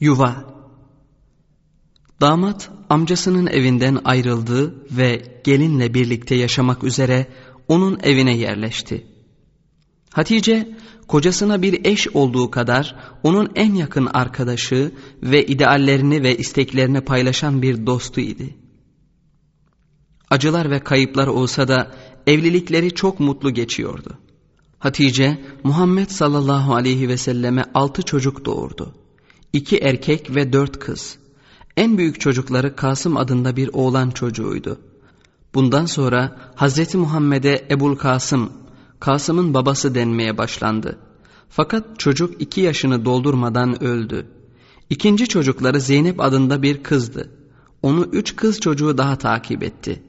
Yuva Damat amcasının evinden ayrıldı ve gelinle birlikte yaşamak üzere onun evine yerleşti. Hatice kocasına bir eş olduğu kadar onun en yakın arkadaşı ve ideallerini ve isteklerini paylaşan bir dostu idi. Acılar ve kayıplar olsa da evlilikleri çok mutlu geçiyordu. Hatice Muhammed sallallahu aleyhi ve selleme altı çocuk doğurdu. İki erkek ve dört kız. En büyük çocukları Kasım adında bir oğlan çocuğuydu. Bundan sonra Hazreti Muhammed'e Ebul Kasım, Kasım'ın babası denmeye başlandı. Fakat çocuk iki yaşını doldurmadan öldü. İkinci çocukları Zeynep adında bir kızdı. Onu üç kız çocuğu daha takip etti.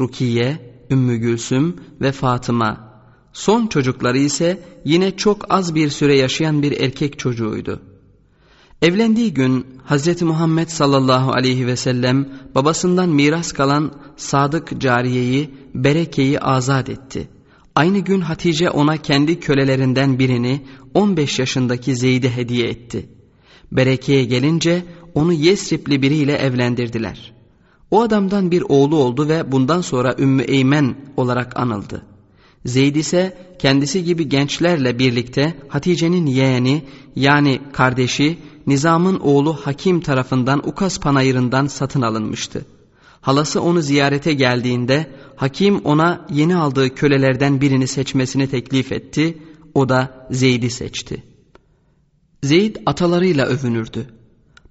Rukiye, Ümmü Gülsüm ve Fatıma. Son çocukları ise yine çok az bir süre yaşayan bir erkek çocuğuydu. Evlendiği gün Hz. Muhammed sallallahu aleyhi ve sellem babasından miras kalan sadık cariyeyi Bereke'yi azat etti. Aynı gün Hatice ona kendi kölelerinden birini 15 yaşındaki Zeyd'e hediye etti. Bereke'ye gelince onu Yesripli biriyle evlendirdiler. O adamdan bir oğlu oldu ve bundan sonra Ümmü Eymen olarak anıldı. Zeyd ise kendisi gibi gençlerle birlikte Hatice'nin yeğeni yani kardeşi Nizam'ın oğlu Hakim tarafından Ukas panayırından satın alınmıştı. Halası onu ziyarete geldiğinde Hakim ona yeni aldığı kölelerden birini seçmesini teklif etti. O da Zeyd'i seçti. Zeyd atalarıyla övünürdü.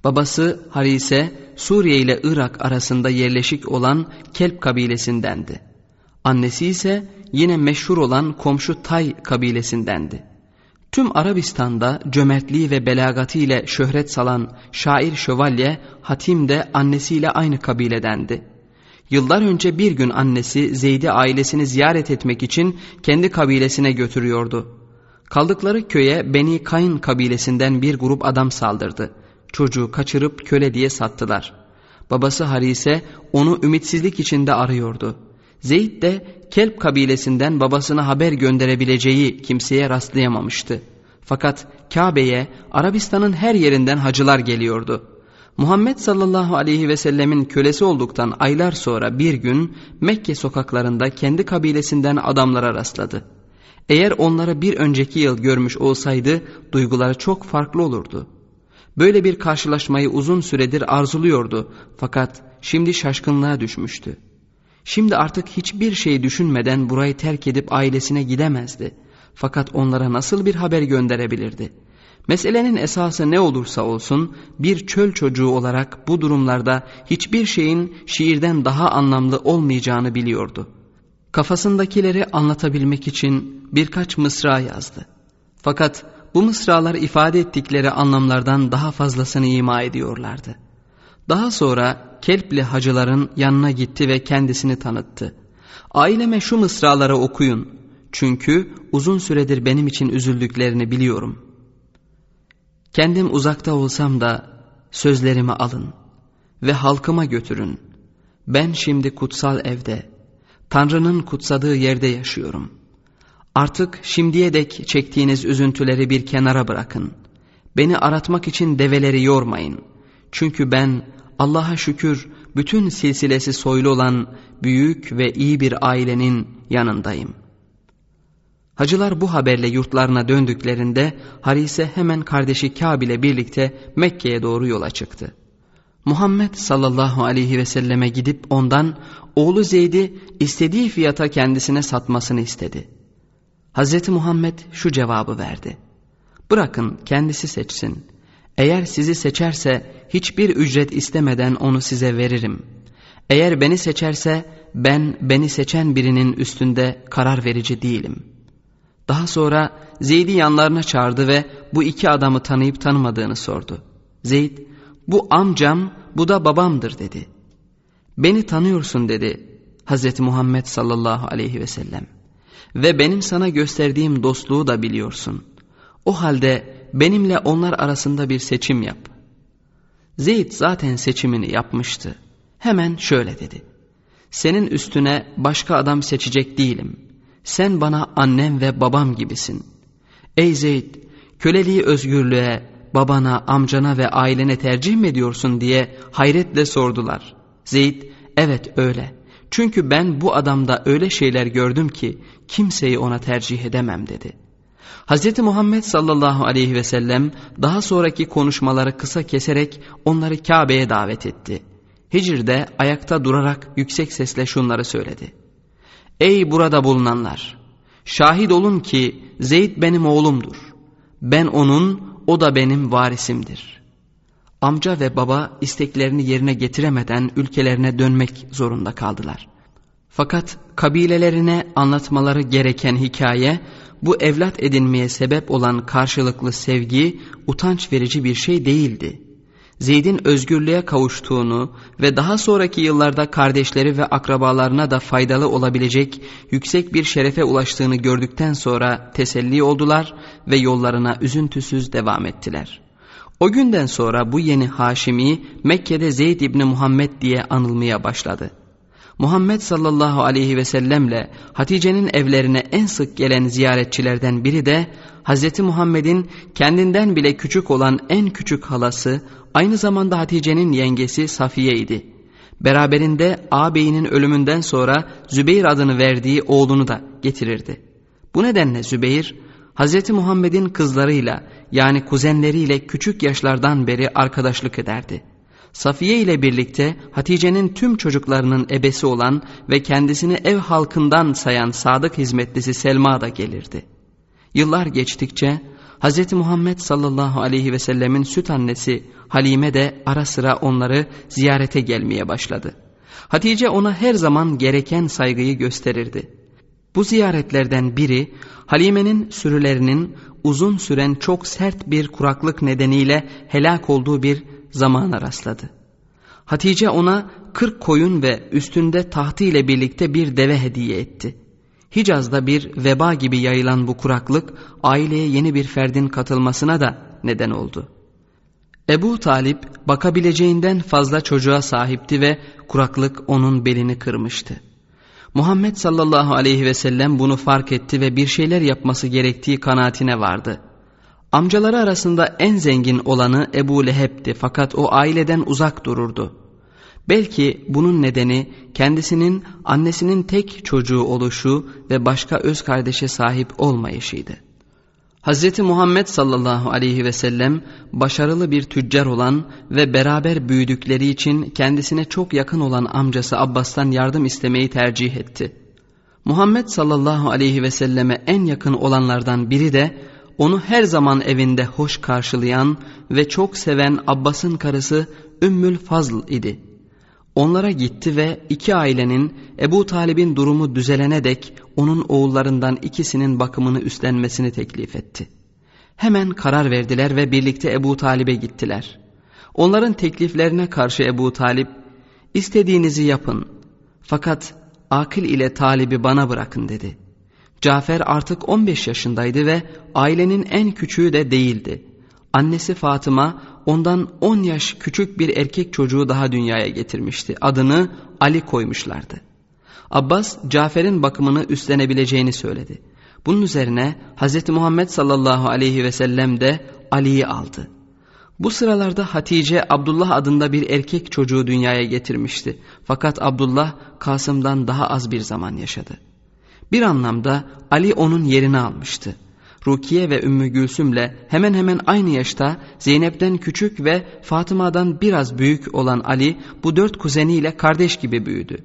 Babası Harise Suriye ile Irak arasında yerleşik olan Kelp kabilesindendi. Annesi ise yine meşhur olan komşu Tay kabilesindendi. Tüm Arabistan'da cömertliği ve belagatıyla şöhret salan şair şövalye Hatim de annesiyle aynı kabiledendi. Yıllar önce bir gün annesi Zeyd'i ailesini ziyaret etmek için kendi kabilesine götürüyordu. Kaldıkları köye Beni Kayn kabilesinden bir grup adam saldırdı. Çocuğu kaçırıp köle diye sattılar. Babası Harise onu ümitsizlik içinde arıyordu. Zeyd de Kelp kabilesinden babasına haber gönderebileceği kimseye rastlayamamıştı. Fakat Kabe'ye Arabistan'ın her yerinden hacılar geliyordu. Muhammed sallallahu aleyhi ve sellemin kölesi olduktan aylar sonra bir gün Mekke sokaklarında kendi kabilesinden adamlara rastladı. Eğer onları bir önceki yıl görmüş olsaydı duyguları çok farklı olurdu. Böyle bir karşılaşmayı uzun süredir arzuluyordu fakat şimdi şaşkınlığa düşmüştü. Şimdi artık hiçbir şey düşünmeden burayı terk edip ailesine gidemezdi. Fakat onlara nasıl bir haber gönderebilirdi? Meselenin esası ne olursa olsun bir çöl çocuğu olarak bu durumlarda hiçbir şeyin şiirden daha anlamlı olmayacağını biliyordu. Kafasındakileri anlatabilmek için birkaç mısra yazdı. Fakat bu mısralar ifade ettikleri anlamlardan daha fazlasını ima ediyorlardı. Daha sonra Kelpli hacıların yanına gitti ve kendisini tanıttı. Aileme şu mısraları okuyun. Çünkü uzun süredir benim için üzüldüklerini biliyorum. Kendim uzakta olsam da sözlerimi alın ve halkıma götürün. Ben şimdi kutsal evde, Tanrı'nın kutsadığı yerde yaşıyorum. Artık şimdiye dek çektiğiniz üzüntüleri bir kenara bırakın. Beni aratmak için develeri yormayın. Çünkü ben Allah'a şükür bütün silsilesi soylu olan büyük ve iyi bir ailenin yanındayım. Hacılar bu haberle yurtlarına döndüklerinde Harise hemen kardeşi Kâb ile birlikte Mekke'ye doğru yola çıktı. Muhammed sallallahu aleyhi ve selleme gidip ondan oğlu Zeyd'i istediği fiyata kendisine satmasını istedi. Hazreti Muhammed şu cevabı verdi. Bırakın kendisi seçsin. Eğer sizi seçerse hiçbir ücret istemeden onu size veririm. Eğer beni seçerse ben beni seçen birinin üstünde karar verici değilim. Daha sonra Zeyd'i yanlarına çağırdı ve bu iki adamı tanıyıp tanımadığını sordu. Zeyd bu amcam bu da babamdır dedi. Beni tanıyorsun dedi Hazreti Muhammed sallallahu aleyhi ve sellem. Ve benim sana gösterdiğim dostluğu da biliyorsun. O halde benimle onlar arasında bir seçim yap. Zeyd zaten seçimini yapmıştı. Hemen şöyle dedi. Senin üstüne başka adam seçecek değilim. Sen bana annem ve babam gibisin. Ey Zeyd, köleliği özgürlüğe, babana, amcana ve ailene tercih mi ediyorsun diye hayretle sordular. Zeyd evet öyle. Çünkü ben bu adamda öyle şeyler gördüm ki kimseyi ona tercih edemem dedi. Hz. Muhammed sallallahu aleyhi ve sellem daha sonraki konuşmaları kısa keserek onları Kabe'ye davet etti. Hicr'de ayakta durarak yüksek sesle şunları söyledi. Ey burada bulunanlar! Şahit olun ki Zeyd benim oğlumdur. Ben onun, o da benim varisimdir. Amca ve baba isteklerini yerine getiremeden ülkelerine dönmek zorunda kaldılar. Fakat kabilelerine anlatmaları gereken hikaye bu evlat edinmeye sebep olan karşılıklı sevgi utanç verici bir şey değildi. Zeyd'in özgürlüğe kavuştuğunu ve daha sonraki yıllarda kardeşleri ve akrabalarına da faydalı olabilecek yüksek bir şerefe ulaştığını gördükten sonra teselli oldular ve yollarına üzüntüsüz devam ettiler. O günden sonra bu yeni Haşimi Mekke'de Zeyd İbni Muhammed diye anılmaya başladı. Muhammed sallallahu aleyhi ve sellemle Hatice'nin evlerine en sık gelen ziyaretçilerden biri de Hz. Muhammed'in kendinden bile küçük olan en küçük halası aynı zamanda Hatice'nin yengesi Safiye idi. Beraberinde ağabeyinin ölümünden sonra Zübeyir adını verdiği oğlunu da getirirdi. Bu nedenle Zübeyir Hz. Muhammed'in kızlarıyla yani kuzenleriyle küçük yaşlardan beri arkadaşlık ederdi. Safiye ile birlikte Hatice'nin tüm çocuklarının ebesi olan ve kendisini ev halkından sayan sadık hizmetlisi Selma da gelirdi. Yıllar geçtikçe Hz. Muhammed sallallahu aleyhi ve sellemin süt annesi Halime de ara sıra onları ziyarete gelmeye başladı. Hatice ona her zaman gereken saygıyı gösterirdi. Bu ziyaretlerden biri Halime'nin sürülerinin uzun süren çok sert bir kuraklık nedeniyle helak olduğu bir zamana rastladı. Hatice ona kırk koyun ve üstünde tahtı ile birlikte bir deve hediye etti. Hicaz'da bir veba gibi yayılan bu kuraklık aileye yeni bir ferdin katılmasına da neden oldu. Ebu Talip bakabileceğinden fazla çocuğa sahipti ve kuraklık onun belini kırmıştı. Muhammed sallallahu aleyhi ve sellem bunu fark etti ve bir şeyler yapması gerektiği kanaatine vardı. Amcaları arasında en zengin olanı Ebu Leheb'ti fakat o aileden uzak dururdu. Belki bunun nedeni kendisinin annesinin tek çocuğu oluşu ve başka öz kardeşe sahip olmayışıydı. Hz. Muhammed sallallahu aleyhi ve sellem başarılı bir tüccar olan ve beraber büyüdükleri için kendisine çok yakın olan amcası Abbas'tan yardım istemeyi tercih etti. Muhammed sallallahu aleyhi ve selleme en yakın olanlardan biri de onu her zaman evinde hoş karşılayan ve çok seven Abbas'ın karısı Ümmül Fazl idi. Onlara gitti ve iki ailenin Ebu Talib'in durumu düzelene dek onun oğullarından ikisinin bakımını üstlenmesini teklif etti. Hemen karar verdiler ve birlikte Ebu Talib'e gittiler. Onların tekliflerine karşı Ebu Talip, istediğinizi yapın fakat akıl ile Talib'i bana bırakın dedi. Cafer artık 15 yaşındaydı ve ailenin en küçüğü de değildi. Annesi Fatıma ondan 10 yaş küçük bir erkek çocuğu daha dünyaya getirmişti. Adını Ali koymuşlardı. Abbas Cafer'in bakımını üstlenebileceğini söyledi. Bunun üzerine Hz. Muhammed sallallahu aleyhi ve sellem de Ali'yi aldı. Bu sıralarda Hatice Abdullah adında bir erkek çocuğu dünyaya getirmişti. Fakat Abdullah Kasım'dan daha az bir zaman yaşadı. Bir anlamda Ali onun yerini almıştı. Rukiye ve Ümmü Gülsüm'le hemen hemen aynı yaşta Zeynep'ten küçük ve Fatıma'dan biraz büyük olan Ali bu dört kuzeniyle kardeş gibi büyüdü.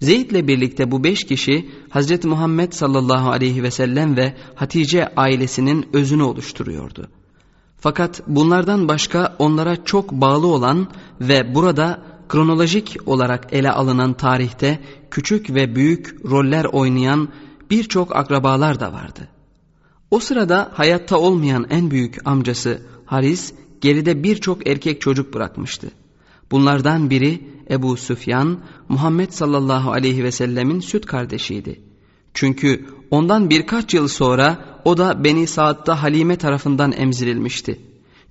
Zeyd'le birlikte bu beş kişi Hz. Muhammed sallallahu aleyhi ve sellem ve Hatice ailesinin özünü oluşturuyordu. Fakat bunlardan başka onlara çok bağlı olan ve burada kronolojik olarak ele alınan tarihte küçük ve büyük roller oynayan birçok akrabalar da vardı. O sırada hayatta olmayan en büyük amcası Haris geride birçok erkek çocuk bırakmıştı. Bunlardan biri Ebu Süfyan, Muhammed sallallahu aleyhi ve sellemin süt kardeşiydi. Çünkü ondan birkaç yıl sonra o da Beni Saad'da Halime tarafından emzirilmişti.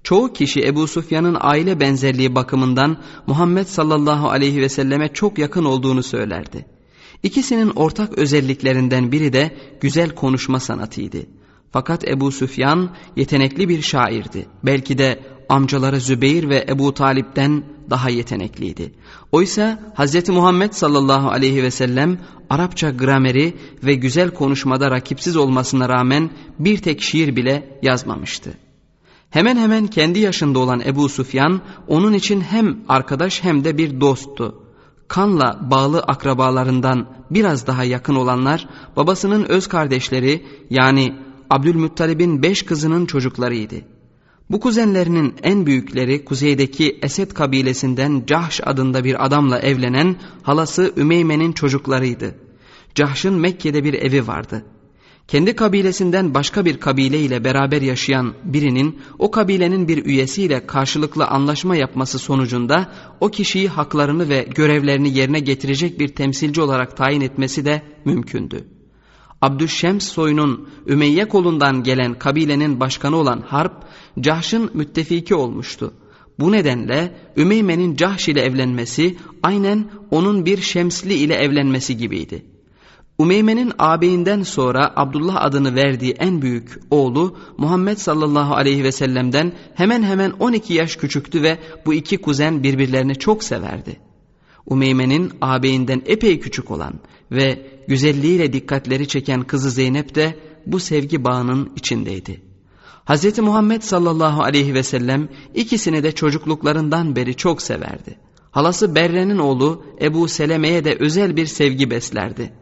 Çoğu kişi Ebu Sufyan'ın aile benzerliği bakımından Muhammed sallallahu aleyhi ve selleme çok yakın olduğunu söylerdi. İkisinin ortak özelliklerinden biri de güzel konuşma sanatıydı. Fakat Ebu Süfyan yetenekli bir şairdi. Belki de amcaları Zübeyir ve Ebu Talip'ten daha yetenekliydi. Oysa Hz. Muhammed sallallahu aleyhi ve sellem Arapça grameri ve güzel konuşmada rakipsiz olmasına rağmen bir tek şiir bile yazmamıştı. Hemen hemen kendi yaşında olan Ebu Sufyan onun için hem arkadaş hem de bir dosttu. Kanla bağlı akrabalarından biraz daha yakın olanlar babasının öz kardeşleri yani Abdülmuttalib'in beş kızının çocuklarıydı. Bu kuzenlerinin en büyükleri kuzeydeki Esed kabilesinden Cahş adında bir adamla evlenen halası Ümeyme'nin çocuklarıydı. Cahş'ın Mekke'de bir evi vardı. Kendi kabilesinden başka bir kabile ile beraber yaşayan birinin o kabilenin bir üyesiyle karşılıklı anlaşma yapması sonucunda o kişiyi haklarını ve görevlerini yerine getirecek bir temsilci olarak tayin etmesi de mümkündü. Abdüşşems soyunun Ümeyye kolundan gelen kabilenin başkanı olan Harp, Cahş'ın müttefiki olmuştu. Bu nedenle Ümeyme'nin Cahş ile evlenmesi aynen onun bir Şemsli ile evlenmesi gibiydi. Umeyme'nin ağabeyinden sonra Abdullah adını verdiği en büyük oğlu Muhammed sallallahu aleyhi ve sellem'den hemen hemen 12 yaş küçüktü ve bu iki kuzen birbirlerini çok severdi. Umeyme'nin ağabeyinden epey küçük olan ve güzelliğiyle dikkatleri çeken kızı Zeynep de bu sevgi bağının içindeydi. Hz. Muhammed sallallahu aleyhi ve sellem ikisini de çocukluklarından beri çok severdi. Halası Berre'nin oğlu Ebu Seleme'ye de özel bir sevgi beslerdi.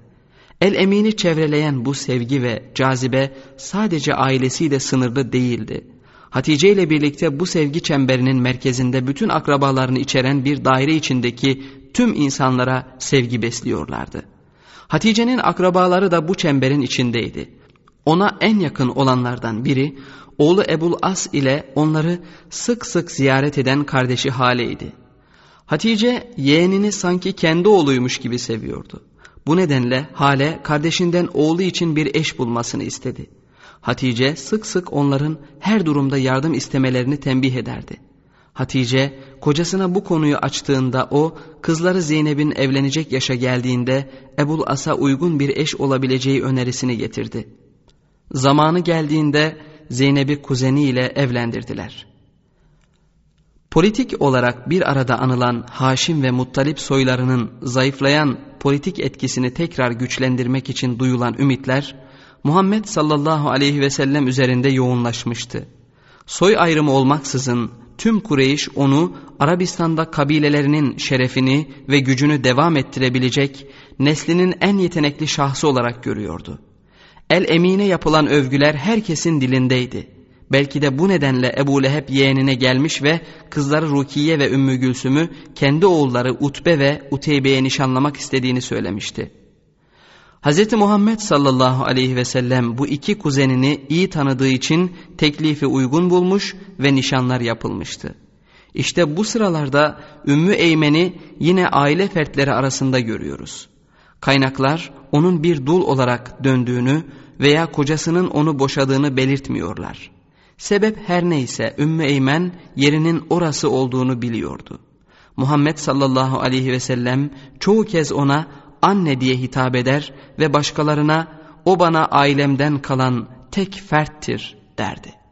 El Emin'i çevreleyen bu sevgi ve cazibe sadece ailesiyle sınırlı değildi. Hatice ile birlikte bu sevgi çemberinin merkezinde bütün akrabalarını içeren bir daire içindeki tüm insanlara sevgi besliyorlardı. Hatice'nin akrabaları da bu çemberin içindeydi. Ona en yakın olanlardan biri oğlu Ebul As ile onları sık sık ziyaret eden kardeşi Hale'ydi. Hatice yeğenini sanki kendi oğluymuş gibi seviyordu. Bu nedenle Hale kardeşinden oğlu için bir eş bulmasını istedi. Hatice sık sık onların her durumda yardım istemelerini tembih ederdi. Hatice kocasına bu konuyu açtığında o kızları Zeynep'in evlenecek yaşa geldiğinde Ebul As'a uygun bir eş olabileceği önerisini getirdi. Zamanı geldiğinde Zeynep'i kuzeniyle evlendirdiler. Politik olarak bir arada anılan Haşim ve Muttalip soylarının zayıflayan politik etkisini tekrar güçlendirmek için duyulan ümitler Muhammed sallallahu aleyhi ve sellem üzerinde yoğunlaşmıştı. Soy ayrımı olmaksızın tüm Kureyş onu Arabistan'da kabilelerinin şerefini ve gücünü devam ettirebilecek neslinin en yetenekli şahsı olarak görüyordu. El Emine yapılan övgüler herkesin dilindeydi. Belki de bu nedenle Ebu Leheb yeğenine gelmiş ve kızları Rukiye ve Ümmü Gülsüm'ü kendi oğulları Utbe ve Uteybe'ye nişanlamak istediğini söylemişti. Hz. Muhammed sallallahu aleyhi ve sellem bu iki kuzenini iyi tanıdığı için teklifi uygun bulmuş ve nişanlar yapılmıştı. İşte bu sıralarda Ümmü Eymen'i yine aile fertleri arasında görüyoruz. Kaynaklar onun bir dul olarak döndüğünü veya kocasının onu boşadığını belirtmiyorlar. Sebep her neyse Ümmü Eymen yerinin orası olduğunu biliyordu. Muhammed sallallahu aleyhi ve sellem çoğu kez ona anne diye hitap eder ve başkalarına o bana ailemden kalan tek ferttir derdi.